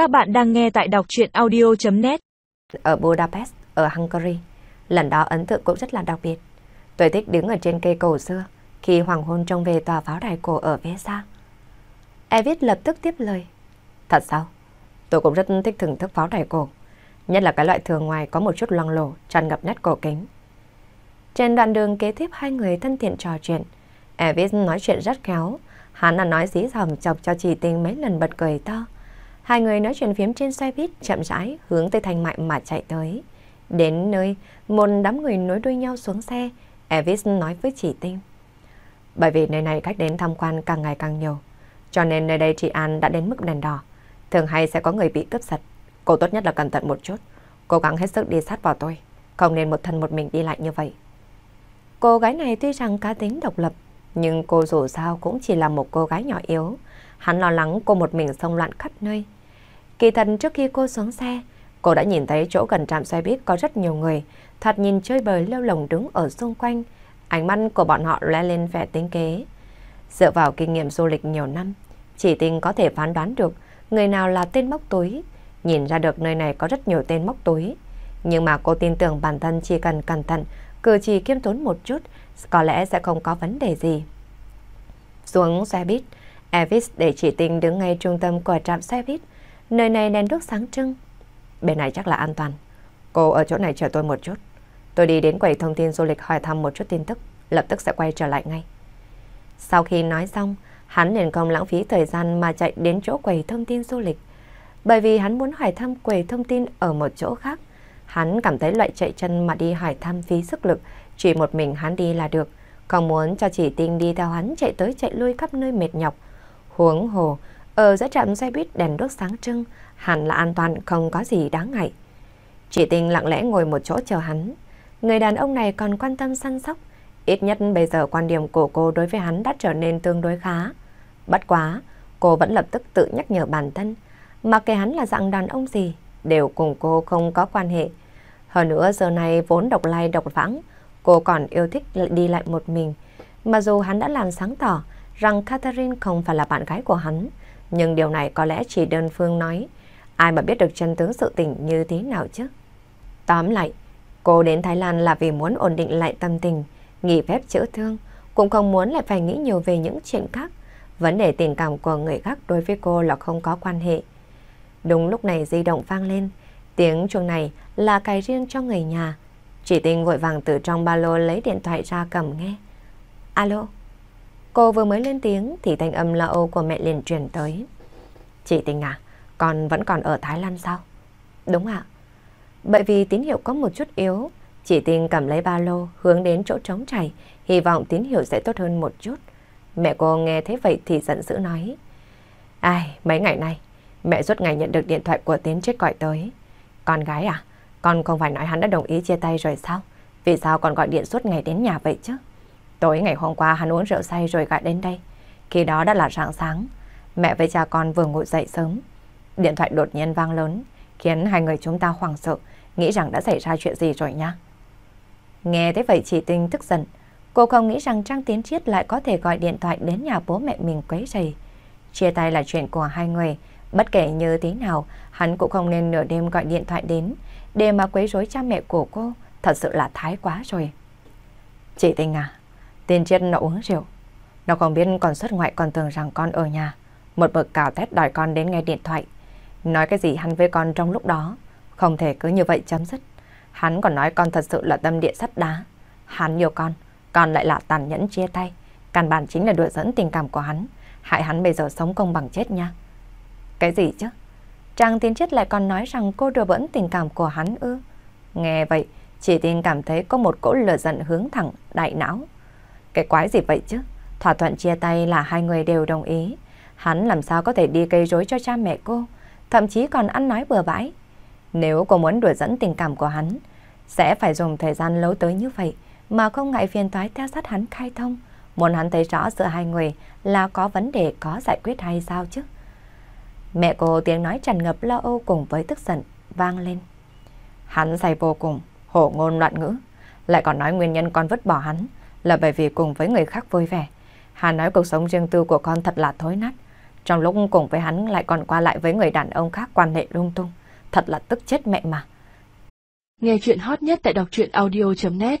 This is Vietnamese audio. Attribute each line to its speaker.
Speaker 1: Các bạn đang nghe tại đọc chuyện audio.net
Speaker 2: Ở Budapest, ở Hungary, lần đó ấn tượng cũng rất là đặc biệt. Tôi thích đứng ở trên cây cầu xưa khi hoàng hôn trông về tòa pháo đài cổ ở phía xa. Evis lập tức tiếp lời. Thật sao? Tôi cũng rất thích thưởng thức pháo đài cổ. Nhất là cái loại thường ngoài có một chút loang lổ, tràn ngập nét cổ kính. Trên đoạn đường kế tiếp hai người thân thiện trò chuyện. Evis nói chuyện rất khéo. Hắn là nói dí dòm chọc cho chị tình mấy lần bật cười to. Hai người nói chuyện phiếm trên xe buýt chậm rãi hướng tới thành Mại mà chạy tới. Đến nơi, một đám người nối đuôi nhau xuống xe, Evis nói với chị Tinh. Bởi vì nơi này khách đến tham quan càng ngày càng nhiều, cho nên nơi đây chị An đã đến mức đèn đỏ. Thường hay sẽ có người bị cướp giật. Cô tốt nhất là cẩn thận một chút, cố gắng hết sức đi sát vào tôi, không nên một thân một mình đi lại như vậy. Cô gái này tuy rằng cá tính độc lập, nhưng cô dù sao cũng chỉ là một cô gái nhỏ yếu. Hắn lo lắng cô một mình xông loạn khắp nơi. Kỳ thật trước khi cô xuống xe, cô đã nhìn thấy chỗ gần trạm xe buýt có rất nhiều người, thật nhìn chơi bời lêu lồng đứng ở xung quanh. Ánh mắt của bọn họ lóe lên vẻ tính kế. Dựa vào kinh nghiệm du lịch nhiều năm, chỉ tình có thể phán đoán được người nào là tên móc túi, nhìn ra được nơi này có rất nhiều tên móc túi. Nhưng mà cô tin tưởng bản thân chỉ cần cẩn thận, cử chỉ kiêm tốn một chút, có lẽ sẽ không có vấn đề gì. Xuống xe buýt, Elvis để chỉ tình đứng ngay trung tâm của trạm xe buýt. Nơi này đèn đuốc sáng trưng. Bên này chắc là an toàn. Cô ở chỗ này chờ tôi một chút. Tôi đi đến quầy thông tin du lịch hỏi thăm một chút tin tức, lập tức sẽ quay trở lại ngay. Sau khi nói xong, hắn liền không lãng phí thời gian mà chạy đến chỗ quầy thông tin du lịch. Bởi vì hắn muốn hỏi thăm quầy thông tin ở một chỗ khác. Hắn cảm thấy loại chạy chân mà đi hỏi thăm phí sức lực, chỉ một mình hắn đi là được. còn muốn cho chỉ tinh đi theo hắn chạy tới chạy lui khắp nơi mệt nhọc. Huống hồ, ở giữa trạm xe buýt đèn đốt sáng trưng, hẳn là an toàn không có gì đáng ngại. Chỉ tình lặng lẽ ngồi một chỗ chờ hắn. Người đàn ông này còn quan tâm săn sóc. Ít nhất bây giờ quan điểm của cô đối với hắn đã trở nên tương đối khá. Bất quá, cô vẫn lập tức tự nhắc nhở bản thân. Mà kể hắn là dạng đàn ông gì, đều cùng cô không có quan hệ. Hơn nữa giờ này vốn độc lai độc vãng, cô còn yêu thích đi lại một mình. Mà dù hắn đã làm sáng tỏ rằng Catherine không phải là bạn gái của hắn, nhưng điều này có lẽ chỉ đơn phương nói. Ai mà biết được chân tướng sự tình như thế nào chứ? Tóm lại, cô đến Thái Lan là vì muốn ổn định lại tâm tình, nghỉ phép chữa thương, cũng không muốn lại phải nghĩ nhiều về những chuyện khác. Vấn đề tình cảm của người khác đối với cô là không có quan hệ. Đúng lúc này di động vang lên, tiếng chuông này là cài riêng cho người nhà. Chỉ tình vội vàng từ trong ba lô lấy điện thoại ra cầm nghe. Alo? Cô vừa mới lên tiếng thì thanh âm la ô của mẹ liền truyền tới. Chị tình à, con vẫn còn ở Thái Lan sao? Đúng ạ. Bởi vì tín hiệu có một chút yếu, chị tình cầm lấy ba lô hướng đến chỗ trống chảy, hy vọng tín hiệu sẽ tốt hơn một chút. Mẹ cô nghe thế vậy thì giận dữ nói. Ai, mấy ngày nay, mẹ suốt ngày nhận được điện thoại của Tiến chết gọi tới. Con gái à, con không phải nói hắn đã đồng ý chia tay rồi sao? Vì sao còn gọi điện suốt ngày đến nhà vậy chứ? Tối ngày hôm qua hắn uống rượu say rồi gọi đến đây. Khi đó đã là rạng sáng. Mẹ với cha con vừa ngủ dậy sớm. Điện thoại đột nhiên vang lớn, khiến hai người chúng ta hoảng sợ, nghĩ rằng đã xảy ra chuyện gì rồi nha. Nghe thế vậy chị Tinh tức giận. Cô không nghĩ rằng Trang Tiến Chiết lại có thể gọi điện thoại đến nhà bố mẹ mình quấy rầy. Chia tay là chuyện của hai người. Bất kể như thế nào, hắn cũng không nên nửa đêm gọi điện thoại đến để mà quấy rối cha mẹ của cô. Thật sự là thái quá rồi. Chị Tinh à, Tiên triết nó uống rượu. Nó không biết còn xuất ngoại còn tưởng rằng con ở nhà. Một bậc cào tét đòi con đến nghe điện thoại. Nói cái gì hắn với con trong lúc đó. Không thể cứ như vậy chấm dứt. Hắn còn nói con thật sự là tâm địa sắt đá. Hắn yêu con, con lại là tàn nhẫn chia tay. Căn bản chính là đùa dẫn tình cảm của hắn. Hại hắn bây giờ sống công bằng chết nha. Cái gì chứ? Trang tiên chết lại còn nói rằng cô đùa bỡn tình cảm của hắn ư. Nghe vậy, chỉ tin cảm thấy có một cỗ lửa giận hướng thẳng đại não. Cái quái gì vậy chứ? Thỏa thuận chia tay là hai người đều đồng ý. Hắn làm sao có thể đi gây rối cho cha mẹ cô, thậm chí còn ăn nói bừa bãi. Nếu cô muốn đuổi dẫn tình cảm của hắn, sẽ phải dùng thời gian lâu tới như vậy mà không ngại phiền toái theo sát hắn khai thông. Muốn hắn thấy rõ giữa hai người là có vấn đề có giải quyết hay sao chứ? Mẹ cô tiếng nói tràn ngập lo âu cùng với tức giận vang lên. Hắn say vô cùng, hổ ngôn loạn ngữ, lại còn nói nguyên nhân con vứt bỏ hắn là bởi vì cùng với người khác vui vẻ. Hà nói cuộc sống riêng tư của con thật là thối nát. Trong lúc cùng với hắn lại còn qua lại với người đàn ông khác quan hệ lung tung. Thật là tức chết mẹ mà.
Speaker 1: Nghe chuyện hot nhất tại đọc truyện audio.net